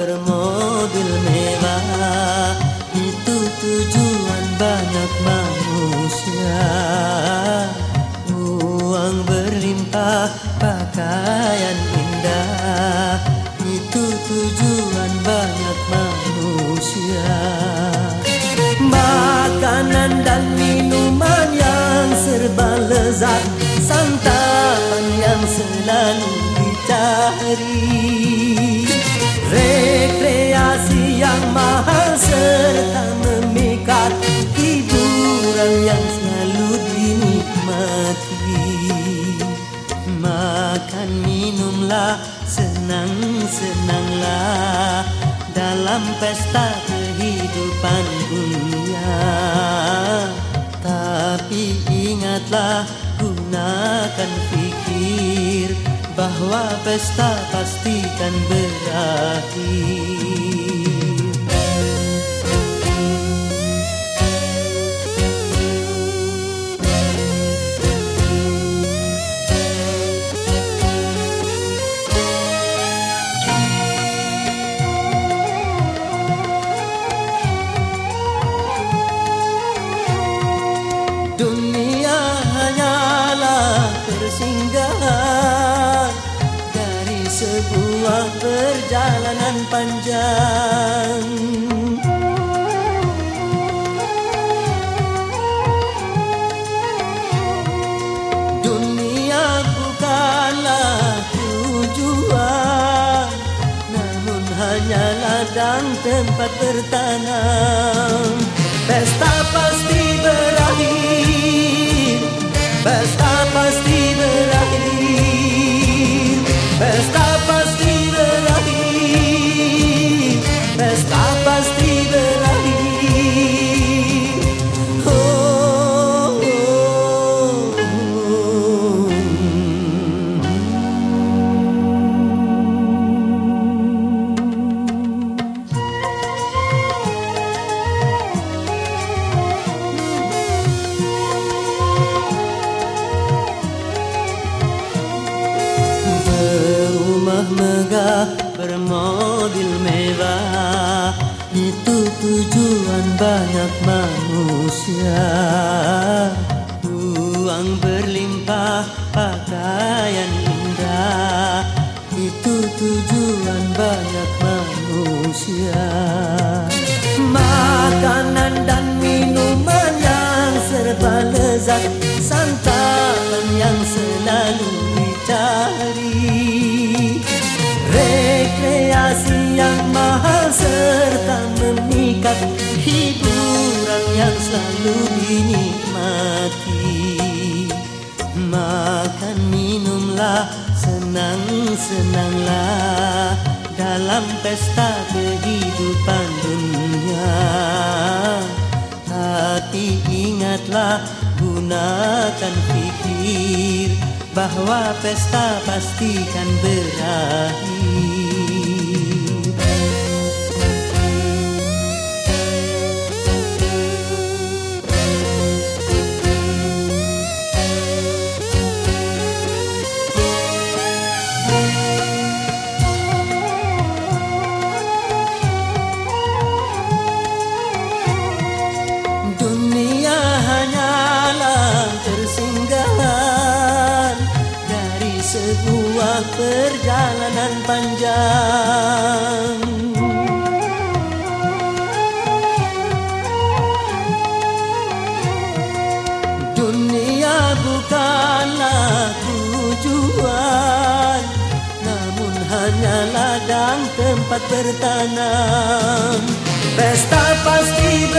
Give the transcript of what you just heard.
bermobil mewah. Itu tujuan banyak manusia. Uang berlimpah, pakaian indah. Itu tujuan banyak manusia. Makanan dan minuman yang serba lezat. Santapan yang selalu dicari. Dalam pesta kehidupan dunia. Tapi ingatlah gunakan pikir bahwa pesta pastikan berakhir sebuah perjalanan panjang. Dunia bukanlah tujuan, namun hanya ladang tempat bertanam. Pesta pasti berakhir, pesta megah, bermobil mewah. Itu tujuan banyak manusia. Uang berlimpah, pakaian indah. Itu tujuan banyak manusia. Makanan dan minuman yang serba lezat. Santapan yang selalu Rekreasi yang mahal serta memikat Hiburan yang selalu dinikmati. Makan minumlah senang-senanglah Dalam pesta kehidupan dunia. Tapi ingatlah gunakan pikir Bahwa pesta pastikan berakhir sebuah perjalanan panjang. Dunia bukanlah tujuan, namun hanya ladang tempat bertanam. Pesta pasti